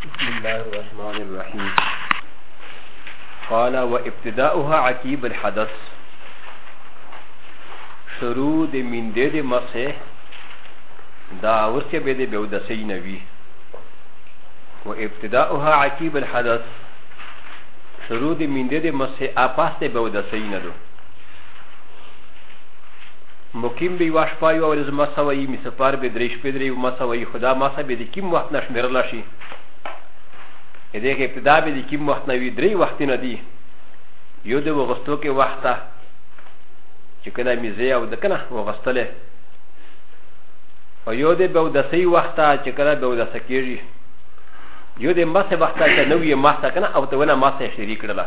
بسم الله الرحمن الرحيم قال وابتداؤها عقيب الحدث شروع د مندې د مسح دا ورته به د بيو د سي نبي وابتداؤها عقيب الحدث شروع د مندې د مسح اپاس د بيو د سي نه مقیم به یوه شپه یوه ورځ مسه وي مسفار به درې شپې درې مسه وي خو دا مسه به د کوم وخت نه شمېرل شي د دې کې ابتدا به د کوم وخت نه وي درې وختونه دي یو د وغستو کې وخت ته چې کله میزه او د کنه وغستلې او یو د به اودسۍ وخت ته چې کله به اودسه کېږي یو د مسه وخت ته چې نوې مسه کنه او ته ونه مسه شریک کړله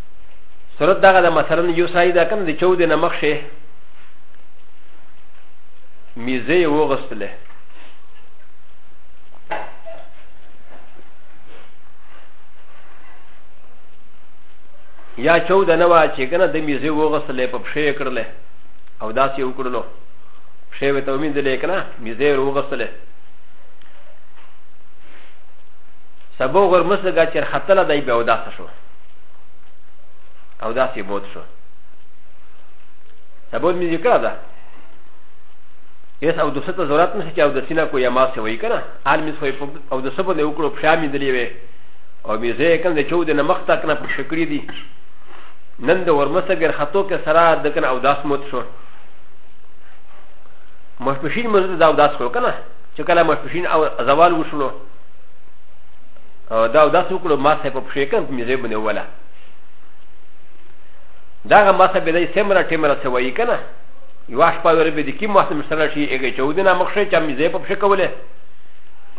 صورت دغه د مثلا یو سړی دا کنه د چو د نمخ شي میزه یې وغستله یا چو د نوا چې کنه د میزه وغستله په پښې کړله او داسې وکړلو پښې وې ته ومینځلې کنه میزه یې وغستله سبو غرمسه ګا چر خطله دای به وداسه شو او دا سی بود شو سبود می ذکر ده یس او دوسه ته ضرورت نشته چې او د سینا کو یا ما سوي کنه عالم می سوي او د سبو نه وکړو په شامې دلی وي او می زه کنه د چود نه مخ تک نه په شکرې دي نن د ورمسه ګر خطو کې سره د کنه او داس موت شو مشپشین مزه دا او داس کو کنه چې کله مشپشین او زوال وشلو او دا او دا څوک له ماسه په پښې کم مې زیب نه ولا دا غ ماسه به دې سمره ټیمره سوي کنه یو اش په ور به دې کی ماسه مشتره شي اګه چې ودنه مخشه چې مې زیب په پښې کوله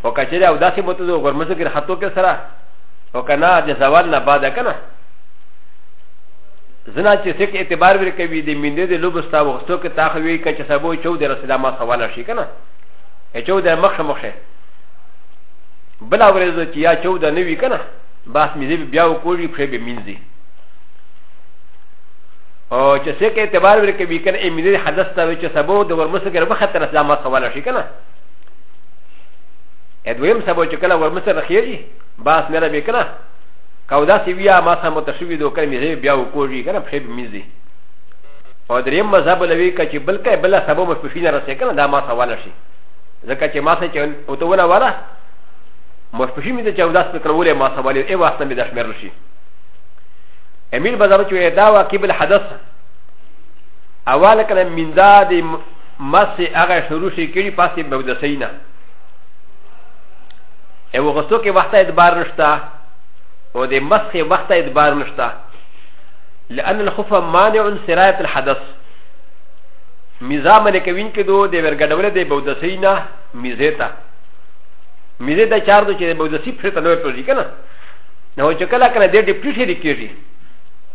او کچره او داسې مت دو غرمزه کې خطو کې سره او کنه د زوال نه بعد کنه زنا چې څوک اعتبار ور کوي د مینده د لوبستا وختو کې تاخوي کچ سبو چو د رسول الله صلی الله علیه وسلم شي کنه چو د مخشه مخشه بلا ورځ چې یا چوده نه وي که نه بس مزې بیا وکړي پښې به مینځي او چې څه کې اعتبار ورکوي که نه یې مینځي حدث ته وي چې سبو د ورمسه کې ربخه تر اسلامه کولی شي که نه ا د و ي م سبو چې کله ورمسه رخېږي بس نه ربې که نه او داسې بیا ما سره متشوي دو کړې مې بیا وکړي که نه پښې به مینځي او دریم مذهب لوي که چې بل کې بله سبو مشپشي نه رسې که نه دا ما سره واله شي ځکه چې ما سره چې اوتونه ولا مشپشي مې د چې اوداس په کړولې ما سره ولې ای وخت مې د شمیر شي امیل بازار چې دا واقع بل حدث اول کله من دا د مس هغه شروع شي کړي پاسې بودسینا ای وغسو کې وخت ادبار نشتا او د مسخ وخت ادبار نشتا لأن الخوف مانع سراية الحدث میزا منې کوین کې دو د ورګډولې د بودسۍ نه میزې ته میزې د چار دو چې د بودسۍ پرې ته نور پروزي که نه نو چې کله کله دې ډپټي شریک کېږي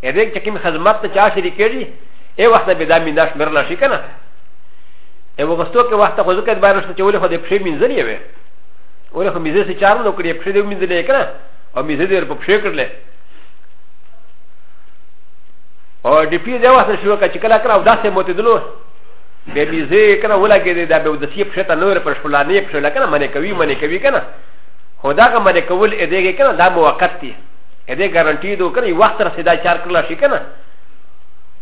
ا دې چې کوم خدمت ته چا شریک کېږي ای وخت به دا میندا شمېر لا شي که نه ای وغستو کې وخت خو ځکه بار شته چې ولې خو دې پښې مینځلې وې ولې خو میزې سې چار نو کړې پښې دې مینځلې که نه او میزې دې په پښې کړلې او ډي پي دا واسه شو که چې کله کله او داسې موتې دلو به میزه کنه ولګېدې دا به ودسیې پښې ته نور پر شپلانې پښې لکنه منې کوي منې کوي کنه خو داغه منې کول ا دېږي کنه دا موقت دی ا دې ګارانټي دو کنه یو وخت رسې دا چار کړل شي کنه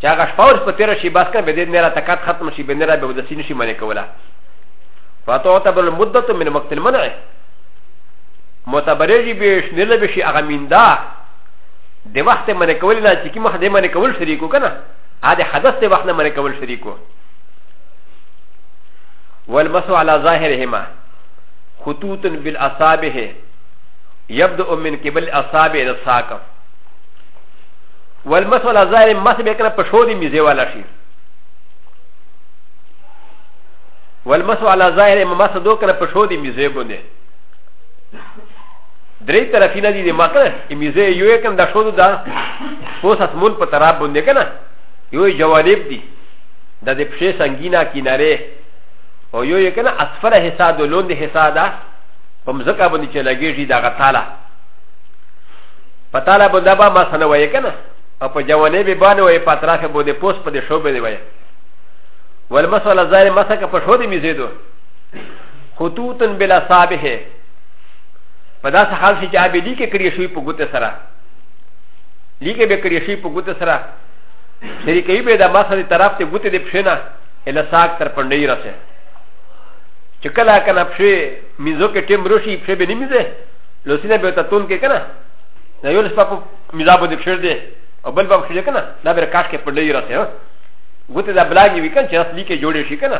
چې هغه شپه ورځ په تېره شي بس کنه به دې نه را تکات ختم شي به نه را به ودسې نشي منې کوله فتعتبر المدة من وقت المنع متبرجي بيش نلبشي أغمين دا د وخت منع کول نه چې کی مخ د منع کول شریک کو کنه ا د حدث د وخت نه منع کول شریک کو والمسو على ظاهرهما خطوط بالاصابع يبدا من قبل اصابع الساق والمسو على ظاهر مس به کنه پښو دی میزه والا شي والمسو على ظاهر مس دو کنه پښو دی میزه باندې درې طرفي نه دي د مکه امیزه یو یې کوم د شودو دا پوس اسمون په طرف باندې کنه یو یې جوانب دي د دې پښې سنگینا کیناره او یو یې کنه اسفره حصہ د لوند حصہ دا په مزکه باندې چې لګېږي دا غتاله پتاله باندې با ما سنه وایې کنه او په جوانب باندې وایې په طرف باندې پوس په دې شوبې دی وایې والمسألة زائر مسكة فشود مزيدو خطوطا بلا صابحه په داسې حال شي چې ابې لیکې کړې شوي په ګوتې سره لیکې به کړې شوي په ګوتې سره شریکوي به د ماسه د طرف ته ګوتې د پښې نه اله ساک تر پنډۍ رسې چې کله کنه پښې میزو کې ټیم روشي پښې به نه میزه لوسینه به ته تون کې کنه د یو لسپا په میزا باندې پښې دی او بل به پښې کنه دا به کاش کې پنډۍ رسې ګوتې د بلاګي وی کنه چې اصلي کې جوړې شي کنه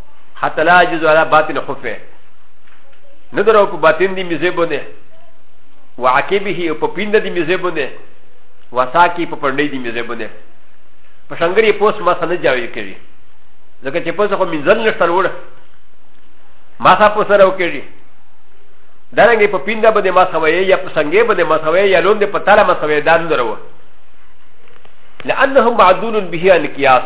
حتی لا جزو علا باطن خفه ندرو په باطن دی مزه بونه وعاقبه او په پیند دی مزه بونه وساکی په پړنی دی مزه بونه په شنګری پوس ما سره جاوی کړي ځکه چې پوس خو منځل نشته وړ ما سره پوس راو کړي دا رنګ په پیندا باندې ما سوي یا په سنگې باندې ما سوي یا لوند په تاله ما سوي دا نه درو لانهم معدول به القياس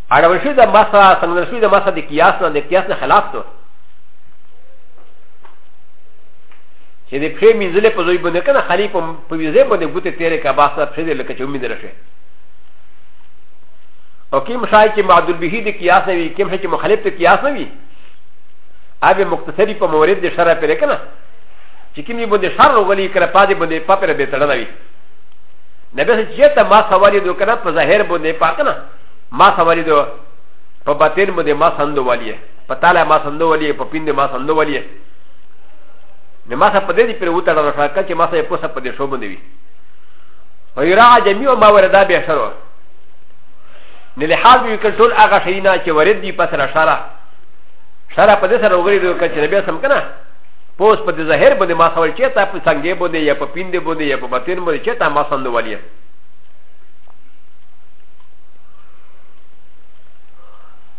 اړول شوی د مسا سمندر شوی د مسا د قیاس نه د قیاس نه خلاف ته چې د پښې مینځلې په ځای باندې کنه خالي په په ویزه باندې ګوتې تیرې کا باس نه پښې لکه چې امید راشي او کوم شای چې معدل به د قیاس نه وي کوم شای چې مخالف ته قیاس نه وي هغه مختصری په مورد د شرع پرې کنه چې کوم یې باندې شر وغلی کړه پاتې باندې پاپره به تړنه وي نه به چې ته ما سوالې دوکنه په ظاهر باندې پاکنه ما سوالي دو په باطن مو د ما سندو والي په تاله ما سندو والي په پیند ما سندو والي د ما سره په دې پر وته ډول شاکه چې ما سره په سره په دې شو باندې وي او یرا جميع ما وردا به شروع نه له حال وی کنټرول هغه شینا چې ورد دی پس را شارا شارا په دې سره وګړي دوی کچې نبی سم کنه پوس په دې ظاهر باندې ما سوال چې تا په څنګه باندې یا په پیند باندې یا په باطن باندې چې تا ما سندو والي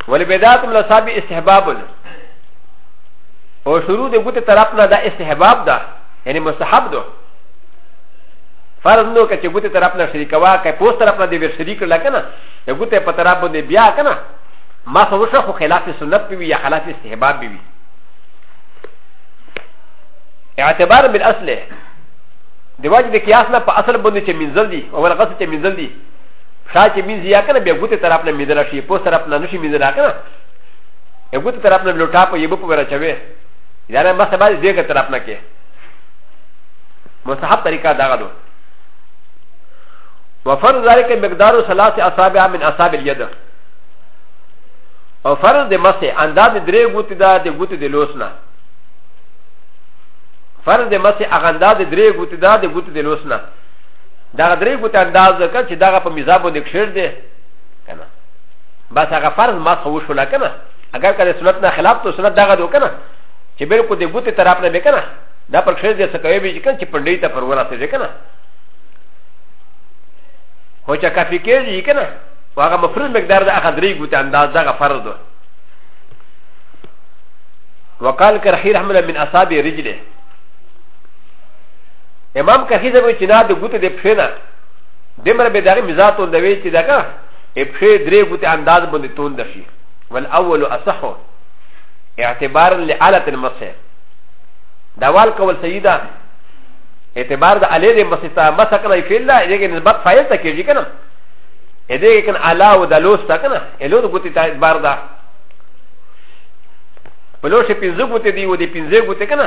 والبدات من الاصابع استحباب او شروع د ګوت طرف نه دا استحباب ده یعنی مستحب ده فرض نو کچ ګوت طرف نه شریک وا کای پوس طرف نه دی ور شریک لکنه د ګوت په طرف باندې بیا کنه ما خو شخو خلاف سنت بي یا خلاف استحباب بي اعتبار بالاصل دی واجب د قیاس نه په اصل باندې چې منزل دي او الغصه چې منزل دي شا چې مینځي یا کنه بیا ګوتې طرف نه مینځل شي پوس طرف نه نشي مینځل کنه یو ګوتې طرف نه لوټا په یبه په ورچوي یا نه مخ باندې دیګه طرف نه کې مستحب طریقه دا غلو وفرض ذلك مقدار ثلاث اصابع من اصابع اليد او فرض د مسه انداز درې ګوتې دا د ګوتې د لوس نه فرض د مسه اغنداز درې ګوتې دا د ګوتې د لوس نه دا درې ګوت انداز وکړه چې دا په میزا باندې کښیر دی که نه بس هغه فرض ما خو وشو لا که نه اگر که د سنت نه خلاف تو سنت دغه دی که نه چې بلکل د ګوتې طرف نه به که نه دا پر کښیر دی څه کوي به چې که چې پنډۍ ته پر ورسېږي که نه خو چې کافي کېږي که نه هغه مفروض مقدار د هغه درې ګوتې انداز دغه فرض دی وقال كرحي رحمه من اصابع رجله امام کخی زموږ چې نه د ګوتې د پښې نه دمر به دغه مزات و دوي چې دغه پښې درې ګوتې انداز باندې تون دشي والاول اصح اعتبارا لآلة المسح دا وال کول سیدا اعتبار د علی د مسح ته مسح کنه فعل لا دغه نسبت فاعل ته کېږي کنه دغه کنه علا او د لوس ته کنه الو د ګوتې ته اعتبار ده په لوسه پنځه ګوتې دی و دې پنځه ګوتې کنه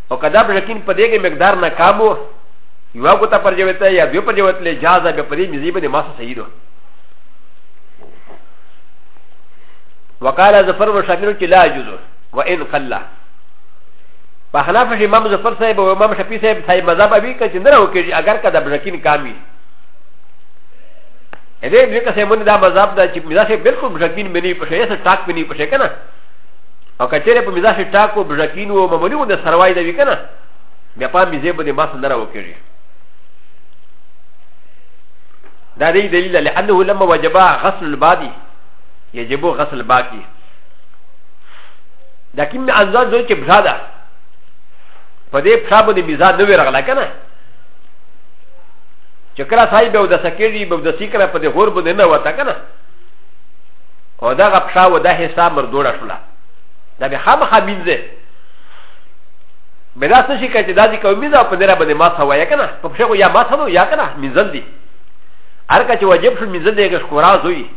او کدا په یقین په دې کې مقدار نه کابو یو کو ته پر جوته یا دیو پر جوته له جاز به په دې مزیب نه ماسه صحیح دو وقال ظفر وشاکر چې لا جزو وان قلا په حناف شي امام ظفر صاحب او امام شفیع صاحب صاحب مذهب ابي کې څنګه وکړي اگر کدا په یقین کامي ا دې دې کسه مونږ دا مذهب دا چې مزه بالکل په یقین باندې په شې سره ټاک باندې په شې کنه او کچره په مزاج ټاکو بجکین او معمولی و د سروای دی کنه بیا په مزه باندې ماس نه راو کېږي دا دی دلیل لانه لما وجبا غسل البادي يجب غسل الباقي دا کوم ازاد زوی چې بشا ده په دې بشا باندې مزاج نه ورغله کنه چې کله صاحب او د سکیږي به د سیکره په دې غور باندې نه وته کنه او دغه پښه و دا حصه مردوړه شوله دا به خامخا مینځه بلا څه شي کوي چې دا دې کوي مینځه او په دې را باندې ماسه وایه که نه په پښه خو یا ماسه نو یا که نه مینځل دي هر کله چې واجب شو مینځل دی که ښکورا زوی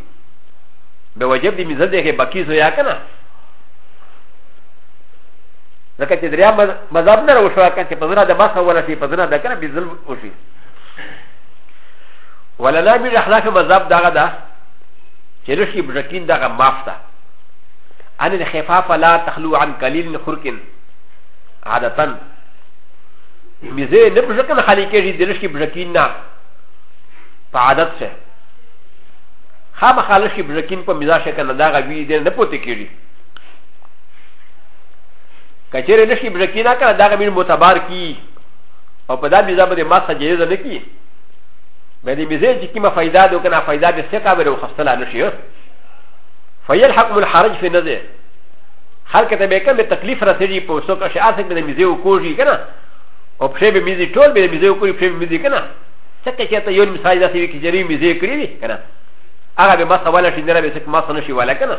به واجب دی مینځل دی که بکی زوی یا که نه ځکه چې دریا مذهب نه راوشوه که چې په زنه د ماسه ولا شي په زنه د که نه مینځل وشي ولنا من اخلاق مذهب دغه ده چې رشي بجکین دغه معاف ده ان الخفاف لا تخلو عن قلیل من خرق عادتا مزه نه بجکن خالی کېږي د رشي بجکین نه په عادت سره خام خالص کی بزکین په مزاج شکه نه دا غوی دې نه پوتې کېږي کچېرې نشي بزکینا کړه دا غوی متبار کی او په دا مزاج باندې ما سجده نه کی به د مزه چې کیمه فائدہ ده کنه فائدہ به څه کابره وخصله نشي فیلحق من حرج فی نزه هر کته به کوم تکلیف رسېږي په څو کې اسه به د مزه وکوږي کنه او په به مزه ټول به مزه وکوي په مزه کنه څکه چې ته یو مثال داسې وي چې جری مزه کړی وي کنه هغه به ما سواله شي نه به څه ما سن شي ولا کنه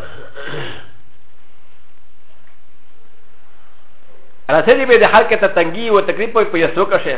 رسېږي به د هر کته تنګي او تکلیف په یسو کې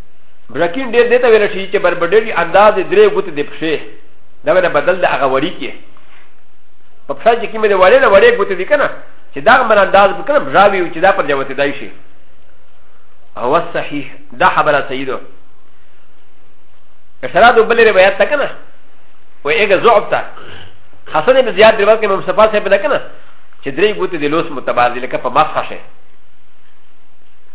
برکین ډیر دیتا ویل شي چې بربډری انداز درې ګوت دی پښې دا ونه بدل د هغه وړي کې په پښه چې کیمه دی وړې نه وړې ګوت دی کنه چې دا من انداز وکړه بژاوی چې دا پر جوته دی شي او صحیح دا خبره صحیح ده اشارات بل روایت تا کنه و ایګه ضعف تا حسن بن زیاد روایت کې امام صفا صاحب نه کنه چې درې ګوت دی لوس متبادل لکه په مخه شه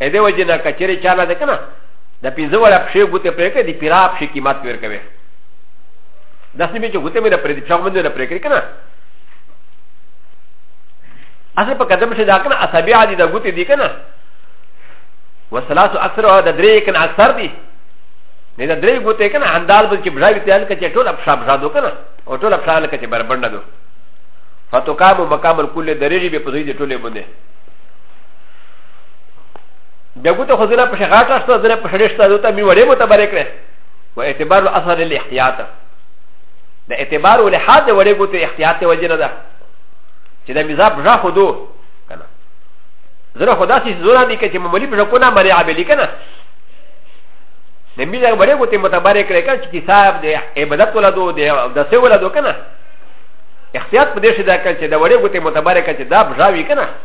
ا دې وجه نه کچېرې چاله ده کنه د پنځه وړه پښې ګوتې پرې کړې د پیرا پښې قیمت پرې کوي داسې مې چې ګوتې مې نه پرې دي پښه مې نه پرې کړې کنه اصل په قدم شي دا کنه اصابع دي د ګوتې دي کنه وسلاس اکثر او د درې کنه اکثر دي نه د درې ګوتې کنه اندال بل چې بژاوي تل کچې ټول ابشا بژا دو کنه او ټول ابشا لکه چې بربنده دو فتوکاب مقام الکل درې به په دې ټولې باندې بیا ګوته خو ځنه په شغاټه شته ځنه په شړې شته دوته مې وړې متبرې کړې و اعتبار له اثر له احتیاط د اعتبار له حد وړې ګوته احتیاط ته وجه نه ده چې د مزاب ژا خو دو کنه زره خدا سي زونه دي چې مملي په کو نه مري عبلي کنه د مې دا وړې ګوته متبرې کړې کنه چې صاحب د عبادت ولا دو د سه ولا دو کنه احتیاط په دې شي دا کنه چې د وړې ګوته متبرې کړي چې دا ژا وی کنه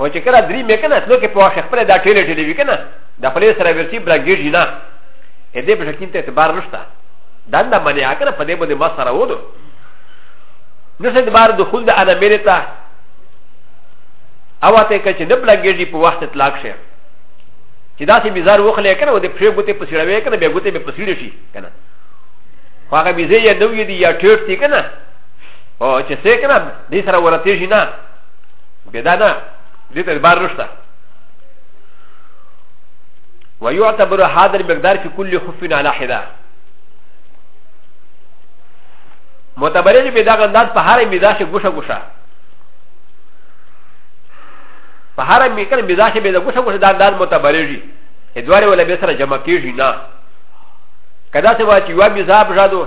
هو چې کله درې مې کنه نو کې په واخې خپل دا ټیلې ټیلې وی کنه د خپل سره ورسی برګیږي نه اې دې په شکین ته اعتبار نشته دا نه باندې اګه په دې باندې ما سره ودو نو څه اعتبار دخول د انا مې ته او ته کې چې نه برګیږي په وخت اطلاق شه چې دا سي بازار وخلې کنه و دې پرې ګوتې پسیړوي کنه به ګوتې به پسیړې شي کنه خو هغه بيزه یې نو یې دی یا ټیټ دی کنه او چې څه کنه دې سره ورته شي نه بدا نه دې ته بار نشته ويعتبر هذا المقدار في كل خف على حده متبرج به دا غنداز په هر مزاج ګوشه ګوشه په هر میکر مزاج به دا ګوشه ګوشه دا انداز متبرجي ادواره ولا به سره جمع کیږي نه کدا څه واچي یو مزاج جادو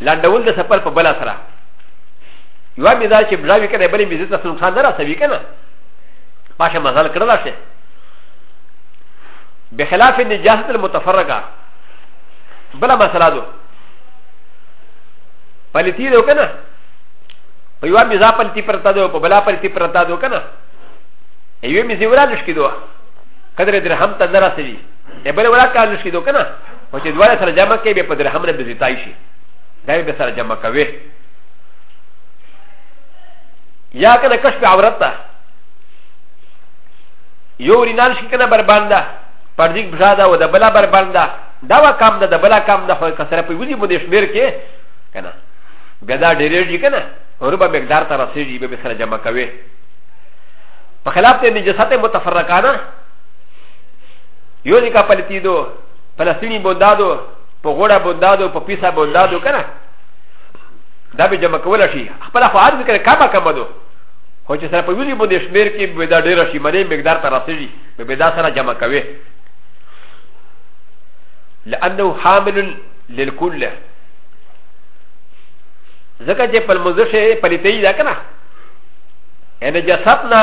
لنډول د سفر په بل سره یو به دا چې بلاوی کنه بلې به زیات نقصان نه رسوي کنه پاشه مزل کړل شي بخلاف النجاسه المتفرقه بلا مسله ده پلیتی ده کنه په یو به ځا پلیتی پرتا ده په بلا پلیتی پرتا ده کنه یو به زیورا نشکی دوه قدر درهم ته نه رسوي بل ولا کار نشکی دوه کنه او چې دواړه سره جمع کوي بیا په درهم نه به زیاتای شي دا به سره جمع کوي یا کنه کشف عورت ته یو رینال شي کنه بربنده پردیک بشا ده و د بلا بربنده دا و کام ده د بلا کام ده خو کسره په ودی باندې شمیر کې کنه بیا دا ډیریږي کنه وربا مقدار ته رسیږي به سره جمع کوي په خلاف ته نجسات متفرقانه یو ځکه پلتیدو فلسطینی بودادو په غوړه بودادو په پیسه بودادو کنه دا به جمع کول شي خپل خو عادت کړه کما کما دو خو چې سره په ویلي باندې شمیر کې به دا ډیر شي منې مقدار ته راسېږي به به دا سره جمع کوي لانه حامل للكل ځکه چې په مزشه پلیتې دا کنه ان جسد نه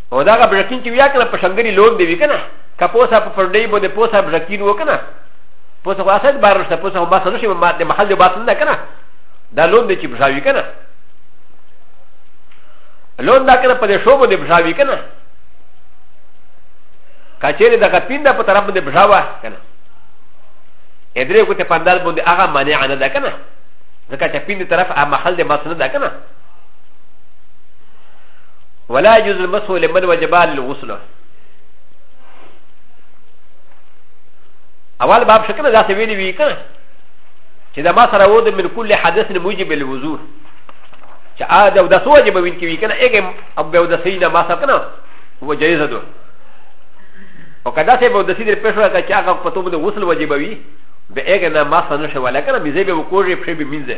او دا غا برکین چې ویا کنه په شنګری لون دی وی کنه که پوسه په پردی باندې پوسه برکین وکنه پوسه خو اسد بار شته پوسه هم باسه نشي ما د محل دی باسه نه کنه دا لون دی چې بشاوی کنه لون دا کنه په دې شو باندې بشاوی کنه کچېره دغه پین دا په طرف باندې بشاوه کنه ادرې کو ته پندال باندې هغه مانع نه ده کنه ځکه چې پین دی طرف هغه محل دی باسه نه ده کنه ولا يجوز المسح لمن وجب الغسل اول باب شو کنه داسې ویلي وي کنه چې دا ما سره و د من کل حدث موجب الوضو چې ا د اودس واجب وین کې وي کنه هغه او به اودس نه ما سره کنه و جایز ده او کدا سه به اودس دې پېښ وکړه چې هغه په توګه د غسل واجب وي به هغه نه ما سره نشو ولا کنه مزه به وکړي په به مینځه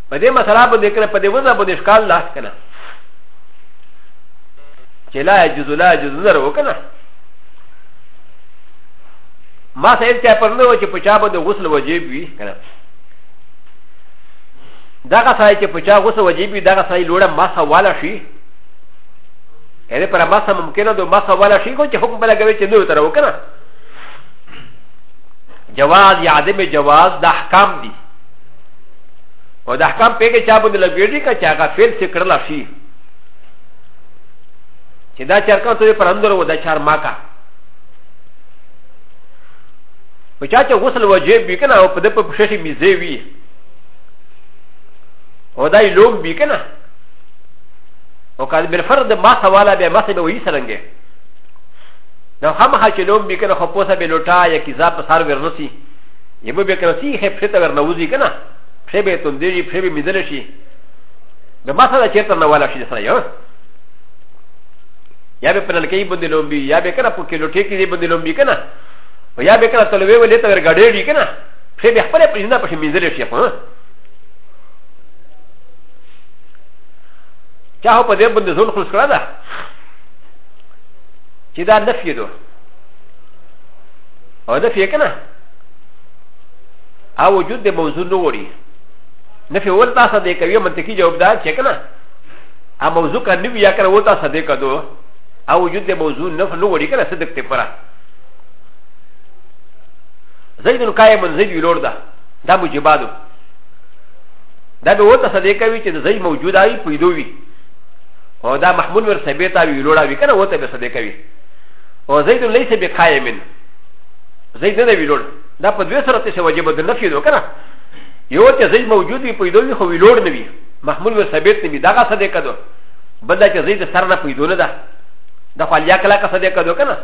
په دې مسله باندې کنه په دې وزه باندې ښکال لاس کنه چې لا يجوز لا يجوز نظر وکنه ما سيد چا پر نه و چې په چا باندې غسل واجب وي کنه دغه سړی چې په چا غوسه وجیبي دغه سړی لوړه مسه والا شي هغه پر مسه ممکنه ده مسه والا شي خو چې حکم بل کوي چې نو تر وکنه جواز یا عدم جواز د احکام دي او د احکام پیګه چا باندې لګیږي که چې هغه فعل څه کړل شي چې دا چرکان ته پر اندر و دا چار ماکا په چا چې غسل واجب وي کنه او په دې په پښې میزه وي او دا یې لوم وي کنه او کله بل فرد ما سواله به ما سبه وي سرنګي نو هم هغه چې لوم وي کنه خو پوسه به لوټا یا کذاب په سر ورنسي یو به کنه سی خې پښه ته ورنوځي کنه پښه به توندېږي پښه به میدل شي د ما سره چیرته نه والا شي سره یو یا به پنل کې باندې لومبي یا به کنه په کیلو ټی کې باندې لومبي کنه و یا به کنه تلوي ولې ته ورګړېږي کنه پښه به خپل پښه نه پښه میدل شي په چا په دې باندې ځون خلص کړه دا چې دا نفي دوه او نه فيه کنه او وجود د موضوع نه وړي نه فيه ول تاسو د کوي منطقي جواب دا چې کنه ا موضوع کا نوی یا کنه و تاسو د کدو او وجود د موضوع نه نه وړي کنه صدق ته پره زيد قائم زيد ولور ده دا مجبادو دا به وته صدې کوي چې زي موجوده وي پیدو وي او دا محمول ور سبيتا وي لوړا وي کنه وته به صدې کوي او زید ليس بقائم زید نه ویلوړ دا په دوه سره څه وجب د نفي دو کنه یو ته زید موجود وي پیدو وي خو ویلوړ نه وي محمول و ثابت نه وي دا غا صدې کدو بل دا چې زید سر نه پیدو نه ده د خالیا کلا کا صدې کدو کنه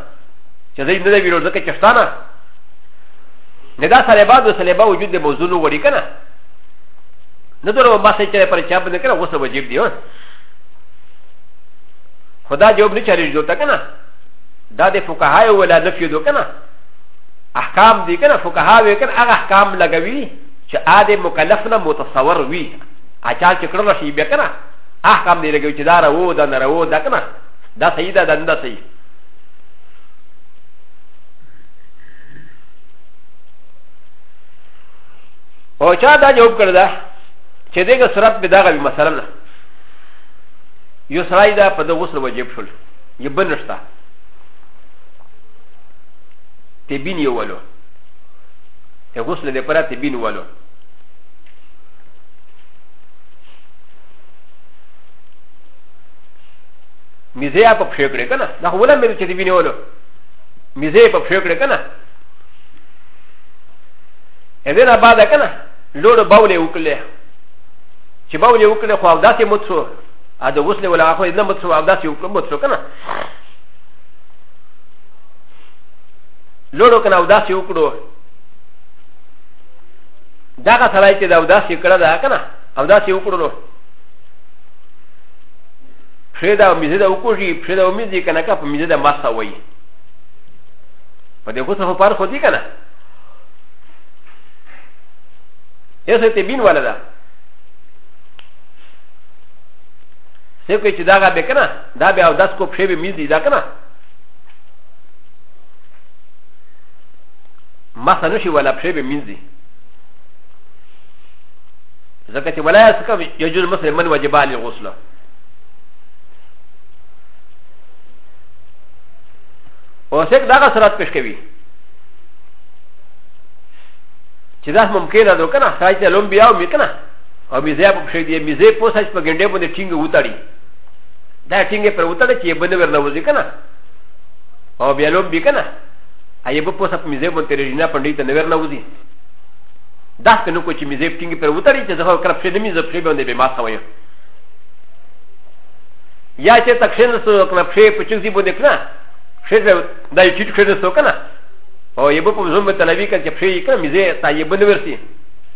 چې زید نه ویلوړ ځکه چشتانه نه دا سره بعد سره با وجود د موضوع نو وړي کنه نه درو ما سره چې پر چا باندې کنه غوسه وجب دی خدا جواب نه چاري جوړ تا کنه دا د فقهای ولا نفی دو کنه احکام دی کنه فقها وی کنه هغه احکام لګوي چې ا د مکلف نه متصور وي اچال چې کړل شي بیا کنه احکام دی لګوي چې دا راو دا نه راو دا کنه دا صحیح ده دا نه صحیح او چا دا جواب کړ دا چې دغه صورت به دغه مثلا یو سړی دا په دغه غسل وجب شول یې بل نشته تبین یې ولو د غسل لپاره تبین ولو مزه په پښې کړې کنه دا ولا مې چې تبین ولو مزه په پښې کړې کنه اذن بعد کنه لوړ باولې وکړلې چې باولې وکړلې خو داسې مت شو ا د غسل ولا اخو نه مت سو عبادت یو کوم مت سو کنه لوړو کنه عبادت یو کړو دا کا سړی چې دا عبادت یې کړه دا کنه عبادت یو کړو نو پښې دا میزه دا وکړي پښې دا میزه کنه کا په میزه دا ماسا وایي په دې غسل په پار خو دي کنه یسه ته بین ولا ده سه کوي چې دا غا به کنه دا به او داس کو پښې به میزي دا کنه ما سره شي ولا پښې به میزي ځکه چې ولا څه کوي یجوز مسلم من واجب علی غسل او څوک دا غا سرات پښ کوي چې دا ممکن ده کنه سړی ته لوم بیا او میکنه او میزه په شي دی میزه په سچ په ګنډه باندې ټینګ وتاړي دا ټینګ پر وتاړي چې بنه ورنه وځي کنه او بیا لوب بي کنه ایب په سپ میزه باندې رینه پندې ته نور نه وځي دا څنګه کو چې میزه ټینګ پر وتاړي چې زه کرپ شي نه میزه په باندې به ما سوي یا چې تکشن سو کنه په په چوزي باندې کنه شي دا یې چیټ کړو کنه او یب په زوم ته نبی کړ چې په یې کنه میزه تا یې بنورسي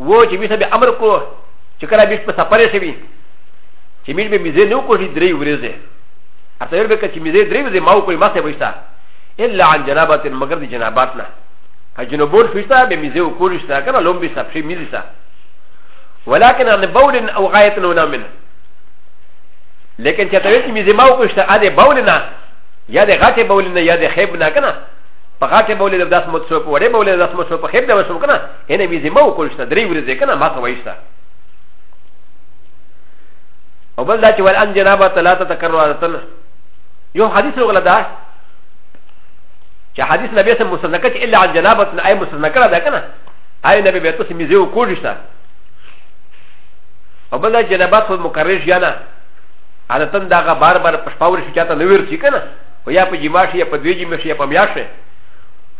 و چې ویسه به امر کو چې کله بیش په سفر شي وي چې میر به میزه نو کوشي درې ورځې اته ور به که چې میزه درې ورځې ماو کوي ما ته وښتا الا عن جنابات مگر دي جنابات نه که جنوبور شوشتا به میزه او کوشي تا کنه لوم به سفر میزه تا ولكن عن بول او غايه نونا من لكن چې ته وی میزه ماو کوشتا اده بول نه یا د غټه بول نه یا د خیب نه کنه په غاټه بولې د داس مت شو په وړې بولې د داس مت شو په خېب د وشم کنه هنه وی زمو کول شته درې ورځې کنه ما ته وایسته او بل دا چې ول ان جنابه ثلاثه تکرراتن یو حدیث وغلا دا چې حدیث نبی سم مسنکه چې الا عن جنابه نه اي مسنکه ده کنه اي نبی به تاسو می زیو کول شته او بل دا جنابه خو مکرر جانا عادتن دا غبار بار پښپاور شي چاته نویر شي کنه و یا په جما شي یا په دوی جمع شي یا په میا شي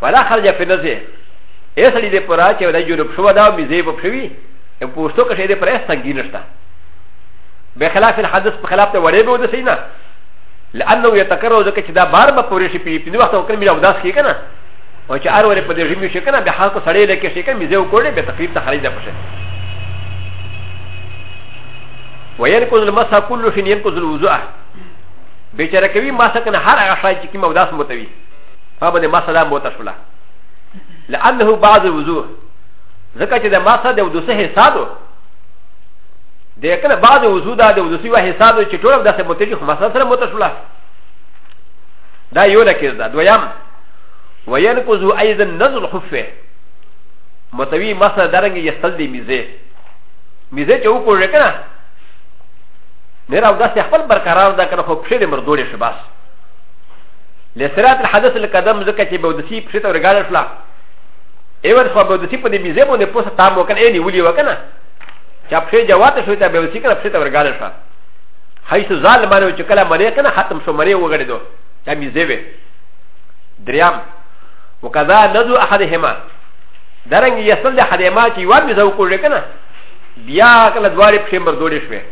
فلا خرج فی نزه ایسا لیده پرا چه ودای جنوب شو دا میزه په شوی په پوستو کې شیده پر ایس تنګی نشته بخلاف الحدث په خلاف ته وړې به ودسې نه لانه یتکرر ځکه چې دا بار به پورې شي په دې وخت وکړ مې اوداس کې کنه او چې ار ورې په دې ژمي شي کنه به حالت سړې لکه شي کنه میزه وکړې به تقریب ته خرج ده پشه وينقذ المسح كله في ينقذ الوضوء به چر کوي ما سره کنه هر هغه شای چې کوم اوداس متوي په باندې ما سره موته شولا لانه بعض الوضوء ځکه چې د ما سره د اوداسه حسابو د کنه بعض وضوء دا د اوداسي وه حسابو چې ټول داسې متوي خو ما سره موته شولا دا یو لکه دا دویم وينقض ايضا نزل خفه متوي ما سره درنګ یستل دی میزه میزه چې وکړه کنه ميرا او داسې خپل برقرار ده کنه خو پښې دې مردولې شي بس لسرات الحدث القدم ځکه چې بودسي پښې ته ورګاله شوله ایوان خو بودسي په دې میزه باندې پوسه تام وکړ یې نیولې وکنه چې پښې جوات شوې ته بودسي کنه پښې ته ورګاله شوه حیث ظالمانه چې کله مړې کنه ختم شو مړې وګړېدو چې میزه وې دريام وكذا نزو احدهما درنګ یسل د حدیما چې یو میزه وکړې کنه بیا کله دوارې پښې مردولې شوې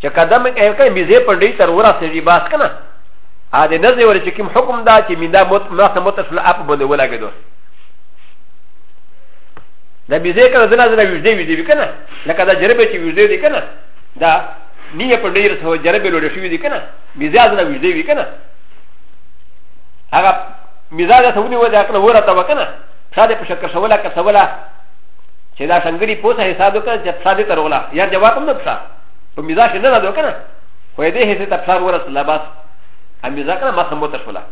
چې قدم کې کې بيزه پندې تر ورا سړي باس کنه ا دې نه دې ور چې کوم حکم دا چې میندا موت ما سم موت سره اپ باندې ولاګې دو دا بيزه کنه زنا زنا وجدي وجدي کنه لکه دا جربه چې وجدي دي کنه دا نیه پندې رسو جربه لوړ شوې دي کنه بيزه زنا وجدي وي کنه هغه مزاج ته ونی وځه کنه ورته وکنه شاده په شکر سواله که سواله چې دا شنګړي پوسه حساب وکړه چې پښه دې ترغله یا جواب هم نه پښه په مزا شي نه ده وکړه خو دې هسه ته پښه ورسله بس ام مزا کړه ما سموته شوله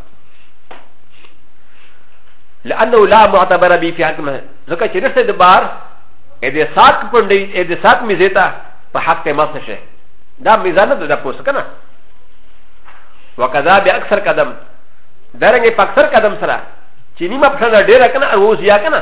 لانه لا معتبر به في حكمه ځکه چې رسته د بار اې دې سات پندې اې دې سات مزه ته په حق ته مس شي دا مزا نه ده پوسه کنه وکذا به اکثر قدم درنګ په اکثر قدم سره چې نیمه پښه ډیره کنه او زیات کنه